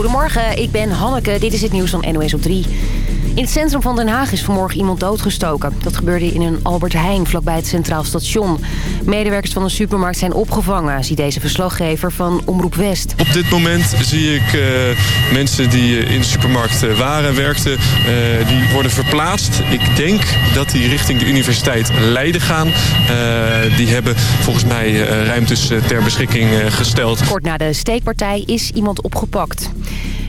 Goedemorgen, ik ben Hanneke. Dit is het nieuws van NOS op 3. In het centrum van Den Haag is vanmorgen iemand doodgestoken. Dat gebeurde in een Albert Heijn, vlakbij het Centraal Station. Medewerkers van een supermarkt zijn opgevangen, ziet deze verslaggever van Omroep West. Op dit moment zie ik uh, mensen die in de supermarkt uh, waren, werkten, uh, die worden verplaatst. Ik denk dat die richting de Universiteit Leiden gaan. die hebben volgens mij ruimtes ter beschikking gesteld. Kort na de steekpartij is iemand opgepakt.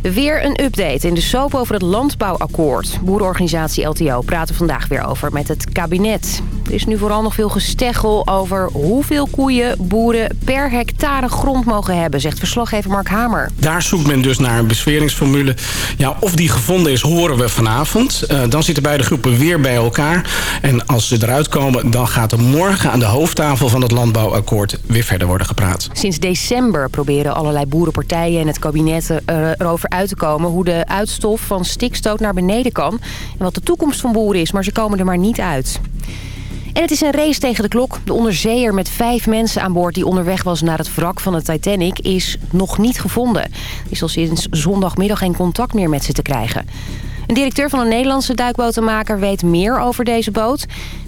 Weer een update in de soap over het landbouwakkoord. Boerenorganisatie LTO praat er vandaag weer over met het kabinet. Er is nu vooral nog veel gesteggel over hoeveel koeien boeren per hectare grond mogen hebben, zegt verslaggever Mark Hamer. Daar zoekt men dus naar een besweringsformule. Ja, of die gevonden is, horen we vanavond. Uh, dan zitten beide groepen weer bij elkaar. En als ze eruit komen, dan gaat er morgen aan de hoofdtafel van het landbouwakkoord weer verder worden gepraat. Sinds december proberen allerlei boerenpartijen en het kabinet uh, erover uit te komen... hoe de uitstof van stikstoot naar beneden kan en wat de toekomst van boeren is. Maar ze komen er maar niet uit. En het is een race tegen de klok. De onderzeeër met vijf mensen aan boord die onderweg was naar het wrak van de Titanic is nog niet gevonden. Er is al sinds zondagmiddag geen contact meer met ze te krijgen. Een directeur van een Nederlandse duikbotenmaker weet meer over deze boot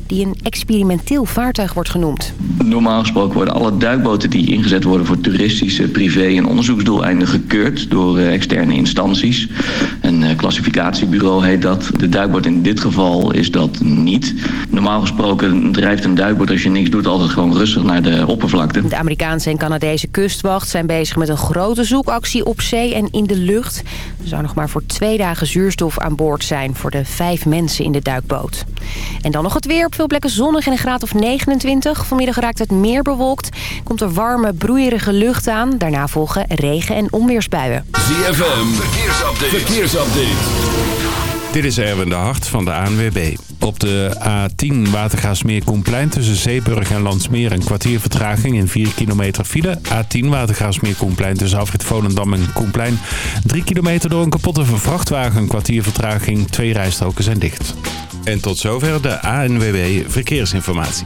die een experimenteel vaartuig wordt genoemd. Normaal gesproken worden alle duikboten die ingezet worden voor toeristische, privé en onderzoeksdoeleinden gekeurd door uh, externe instanties. Een uh, klassificatiebureau heet dat. De duikboot in dit geval is dat niet. Normaal gesproken drijft een duikboot als je niks doet altijd gewoon rustig naar de oppervlakte. De Amerikaanse en Canadese kustwacht zijn bezig met een grote zoekactie op zee en in de lucht. Er zou nog maar voor twee dagen zuurstof aan boord zijn voor de vijf mensen in de duikboot. En dan nog het weer op veel plekken zonnig en een graad of 29. Vanmiddag raakt het meer bewolkt. Komt er warme, broeierige lucht aan. Daarna volgen regen- en onweersbuien. ZFM, verkeersupdate. verkeersupdate. Dit is Erwin de Hart van de ANWB. Op de A10 Watergaasmeer Koenplein tussen Zeeburg en Landsmeer een kwartier vertraging in 4 kilometer file. A10 Watergaasmeer Koenplein tussen Afrit Volendam en Koenplein. 3 kilometer door een kapotte vrachtwagen, een kwartier vertraging. Twee rijstroken zijn dicht. En tot zover de ANWB Verkeersinformatie.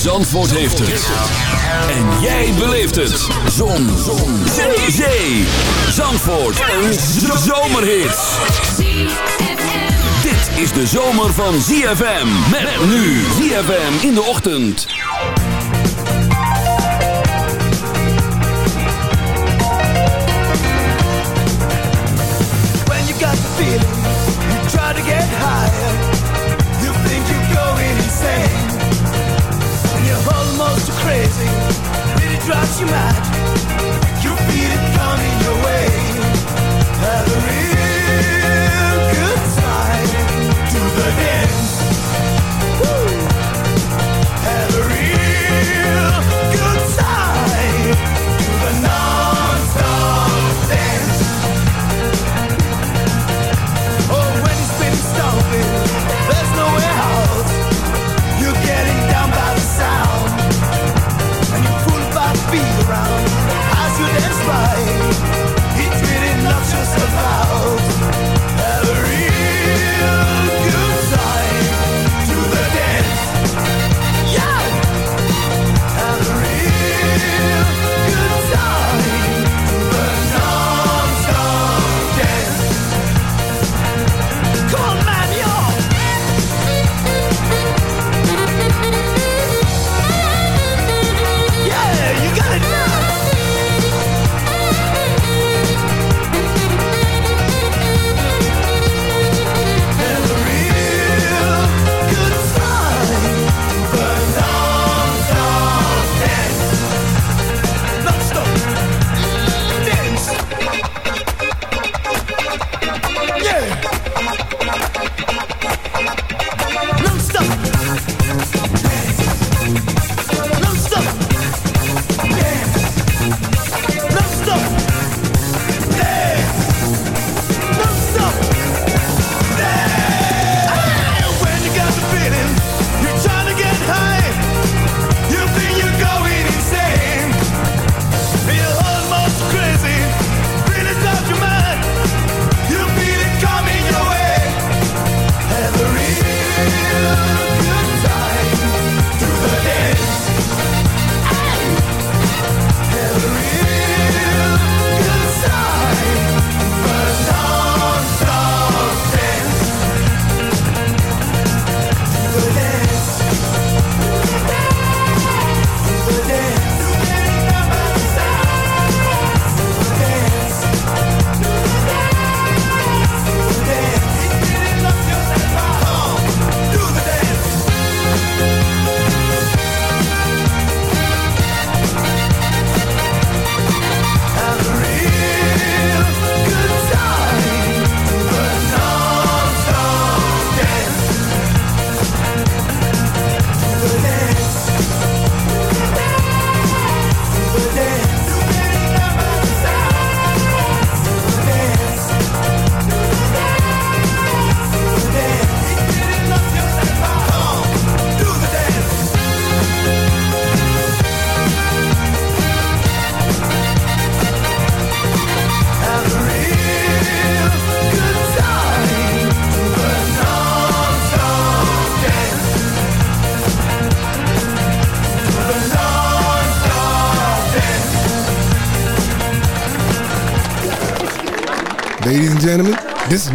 Zandvoort heeft het. En jij beleeft het. Zon. Zon. Zee. Zee. Zandvoort. Een zomerhit. Dit is de zomer van ZFM. Met nu ZFM in de ochtend. When you got the feeling, you try to get higher. You think you're going insane. And you're crazy. Really drives you mad. You feel it coming your way. Have a real good time to the dance.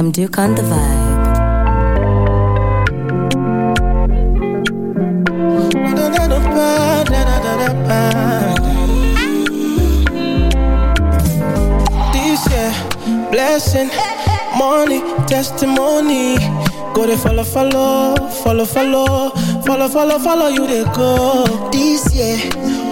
Some Duke on the vibe. This year, blessing, money, testimony. Go to follow, follow, follow, follow, follow, follow, follow you they go. This year,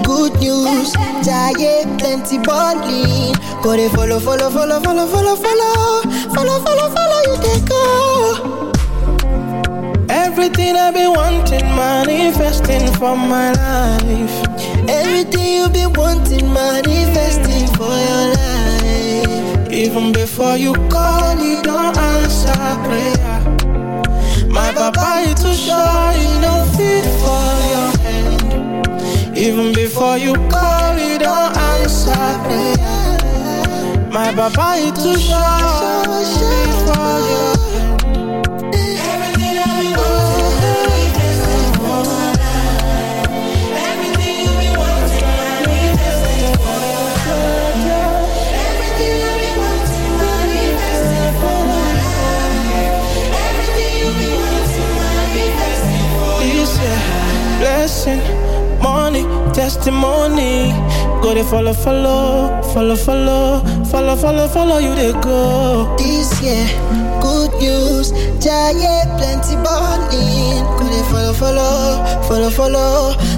good news, giant plenty balling. Go they follow, follow, follow, follow, follow, follow, follow, follow, follow you they go. Everything I've been wanting, manifesting for my life. Everything you've been wanting, manifesting for your life. Even before you call, you don't answer prayer. My papa is too shy, no fit for your. Even before you call, you don't answer. My papa is too short for you. Testimony. Go they follow, follow, follow, follow, follow, follow, follow you they go. This year, good news, giant plenty balling. Go they follow, follow, follow, follow, follow, follow,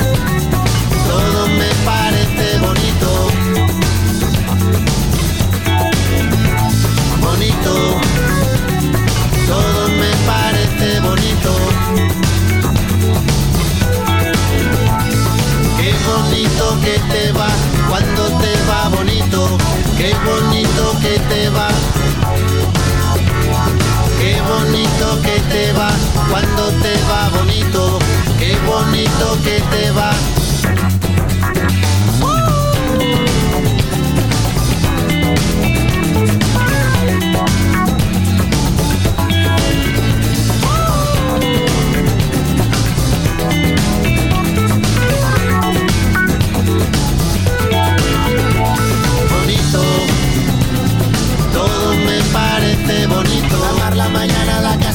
bonito que te va cuando te va bonito, qué bonito que te va. Qué bonito que te va cuando te va bonito, qué bonito que te va.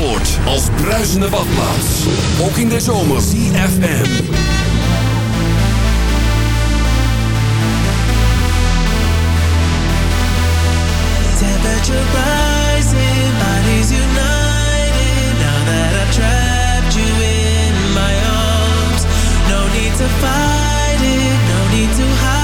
Zandvoort als bruisende badplaats. Ook in de zomer. CFM. Temperature rising, bodies united. Now that I've trapped you in my arms, no need to fight it, no need to hide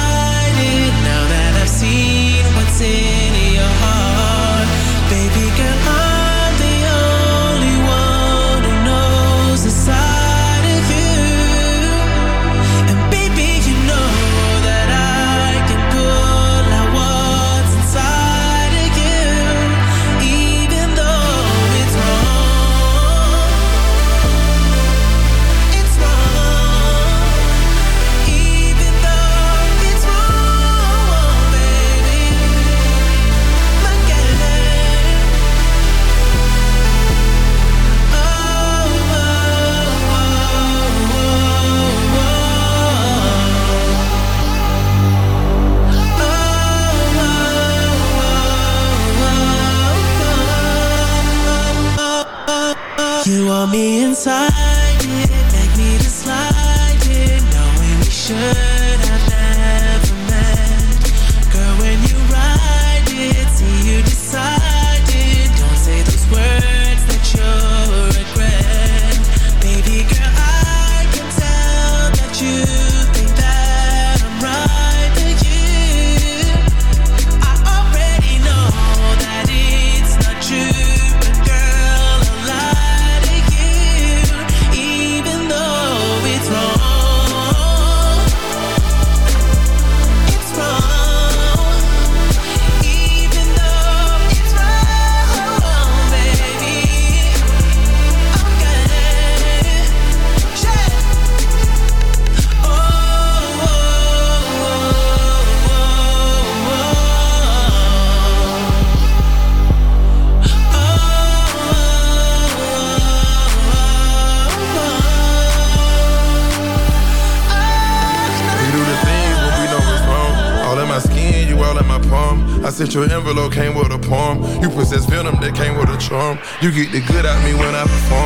came with a palm. You possess venom that came with a charm. You get the good out me when I perform.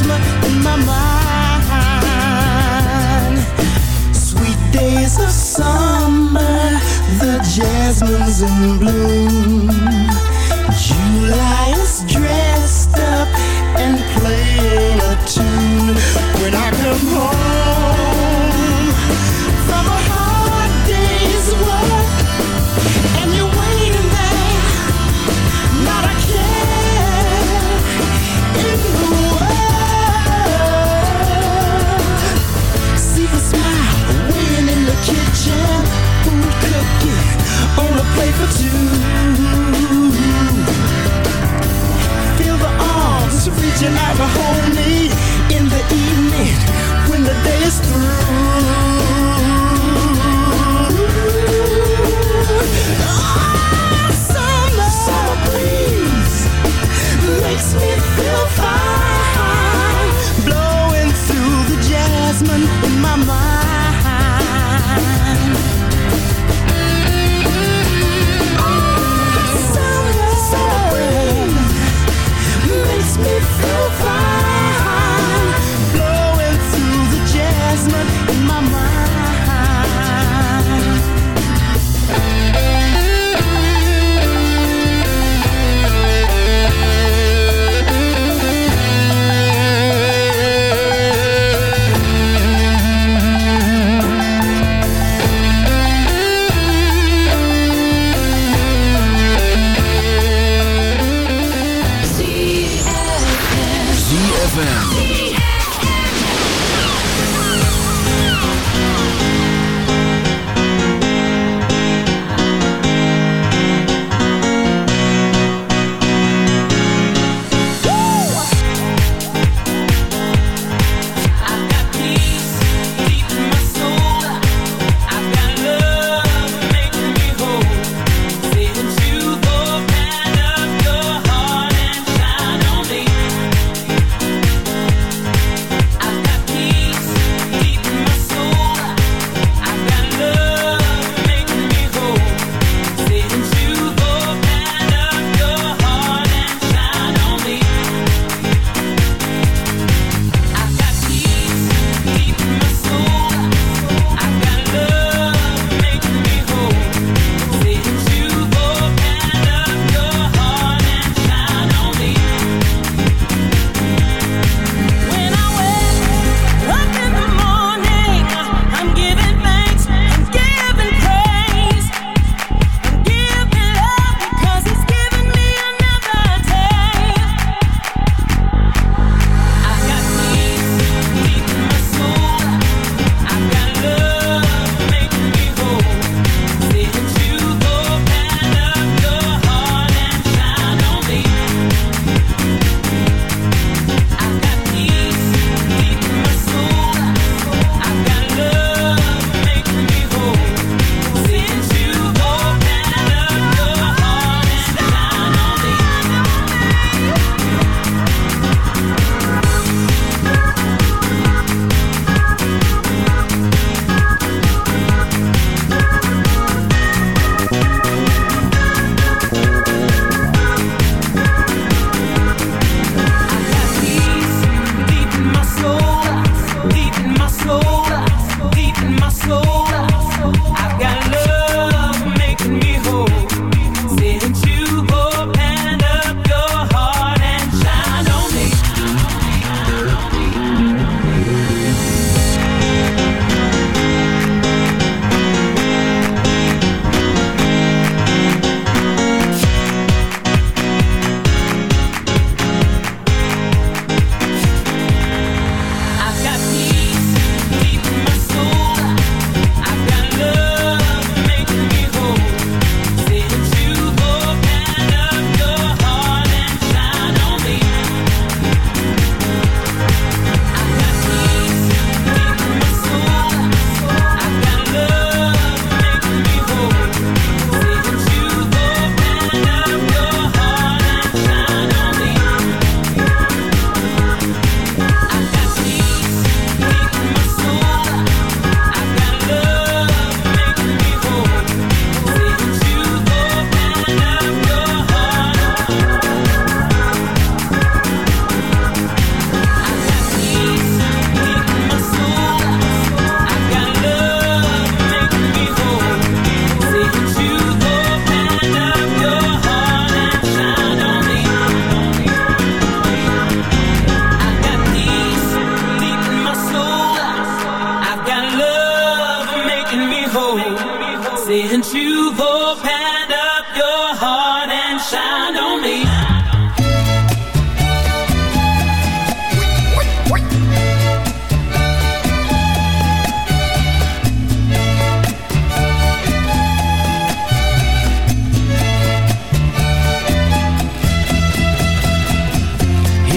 plasma in my mind. Sweet days of summer, the jasmine's in bloom.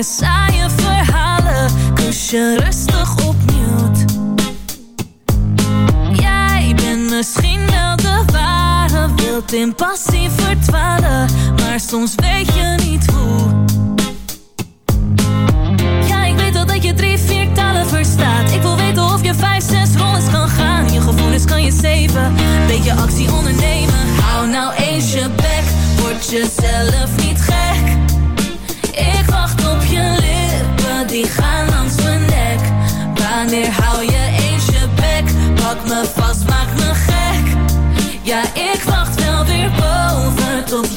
Je saaie verhalen. Kus je rustig op. Jij bent misschien wel de ware, wilt in passie verdwalen. Maar soms weet je niet hoe. Ja, ik weet al dat je drie, vier talen verstaat. Ik wil weten of je vijf, zes rondes kan gaan. Je gevoelens kan je zeven, beetje actie ondernemen. Hou nou eens je bek, word jezelf niet gek. Wanneer hou je eens je bek? Pak me vast, maak me gek. Ja, ik wacht wel weer boven, tot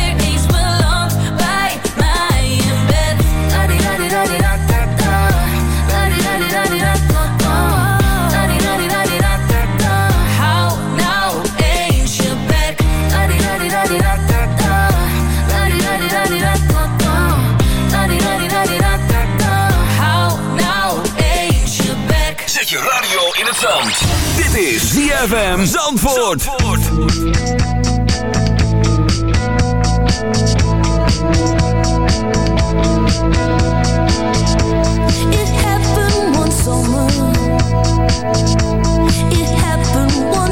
ZFM Zandvoort. It happened once more. It happened one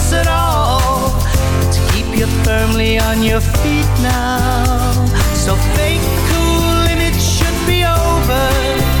firmly on your feet now. So fake cool image should be over.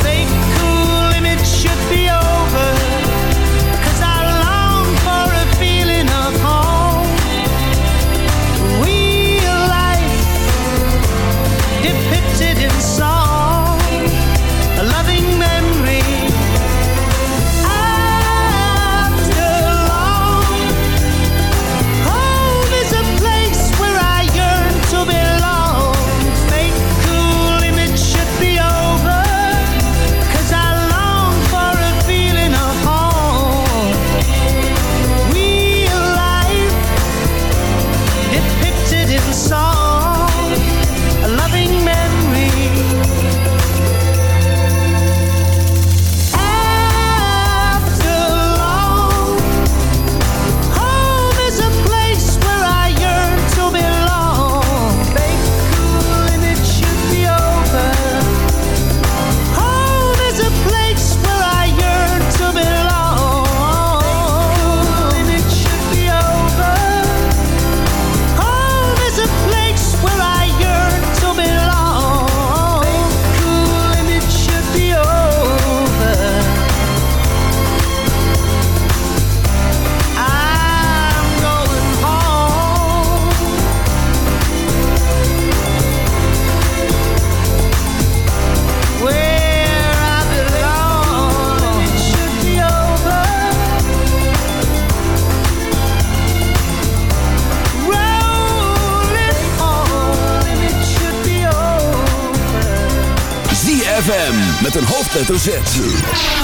hoofdletter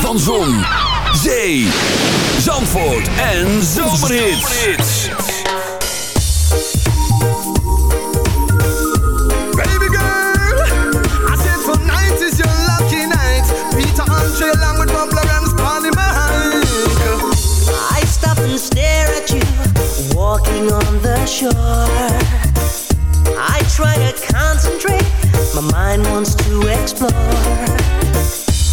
Van Zon, Zee, Zandvoort en Zomerhits. Baby girl, I said tonight is your lucky night. Peter Andre along with Bob Lawrence, Polly Mike. I stop and stare at you, walking on the shore. I try to concentrate, my mind wants to explore.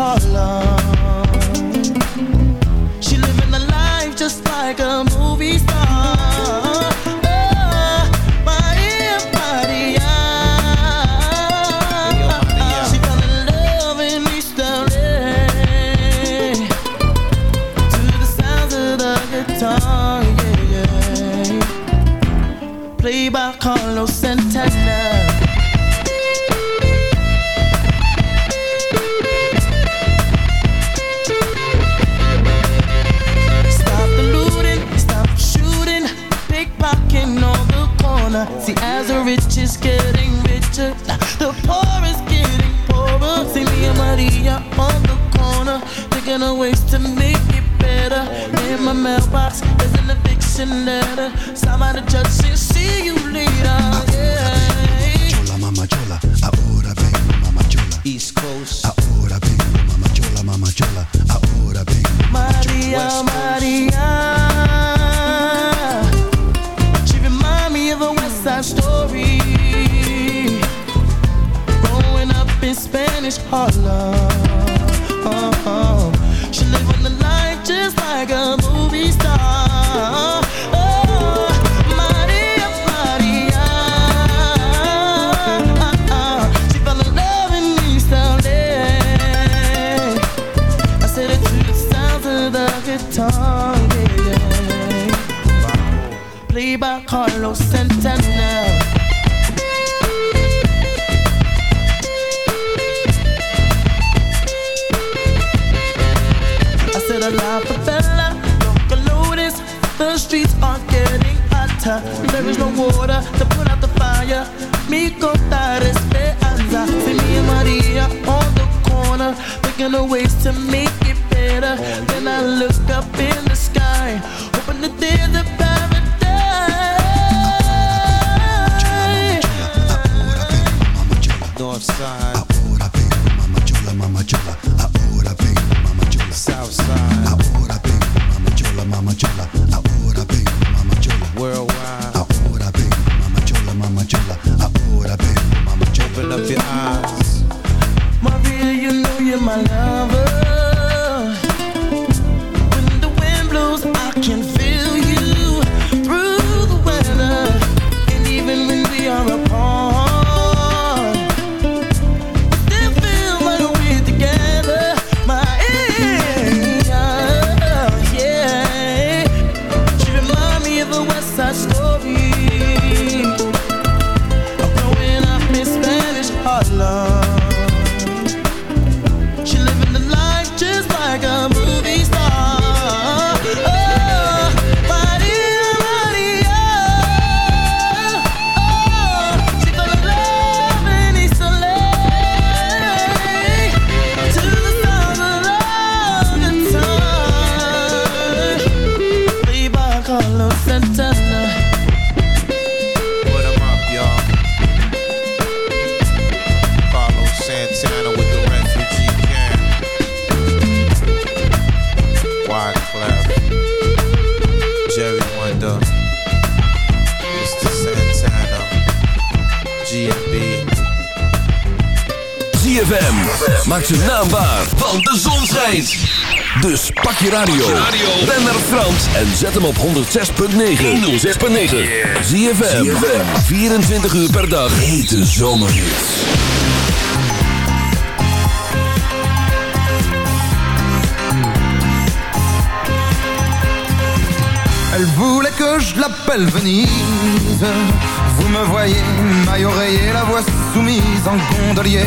Harlem. She living a life just like a movie star. another. Somebody just There's no water to put out the fire. Me contar esperanza. See me and Maria on the corner, looking at ways to make it better. Then I look up in the sky, hoping that there's a paradise. North side. Ahora vengo, mamá chula, mamá chula. Ahora vengo, mamá chula. South side. zijn naam want de zon schijnt. Dus pak je radio, ben naar Frans en zet hem op 106.9. 106.9. Zie je 24 uur per dag. Hete zomerhits. Elle voulait que je l'appelle Venise. Vous me voyez, maille oreiller, la voix soumise en gondolier.